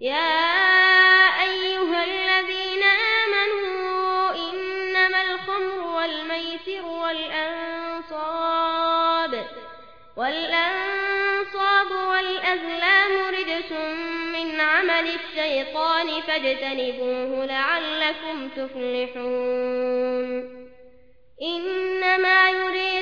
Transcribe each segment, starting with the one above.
يا أيها الذين آمنوا إنما الخمر والميسر والأنصاب والأنصاب والأزلام رجس من عمل الشيطان فاجتنبوه لعلكم تفلحون إنما يريد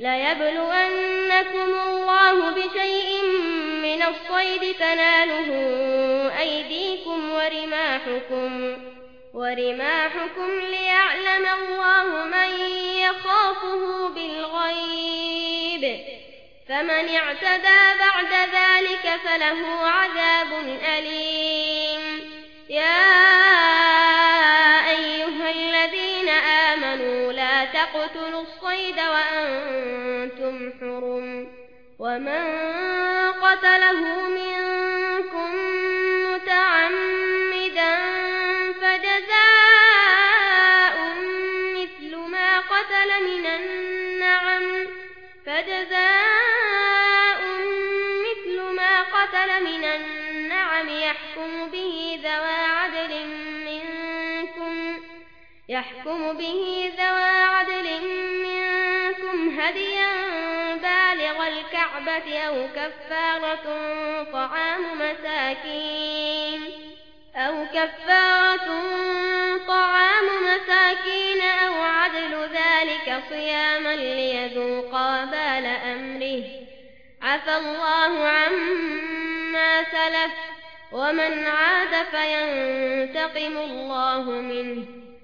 ليبلونكم الله بشيء من الصيد تناله أيديكم ورماحكم ورماحكم ليعلم الله من يخافه بالغيب فمن اعتدى بعد ذلك فله عذاب أليم يا تقتلوا الصيد وأنتم حرم ومن قتله منكم متعمدا فجزاء مثل ما قتل من النعم فجزاء مثل ما قتل من النعم يحكم به ذوى عدل يحكم به ذوى عدل منكم هديا بالغ الكعبة أو كفارة طعام مساكين أو كفارة طعام مساكين أو عدل ذلك صياما ليذوقا بال أمره. عفى الله عما سلف. ومن عاد فينتقم الله منه.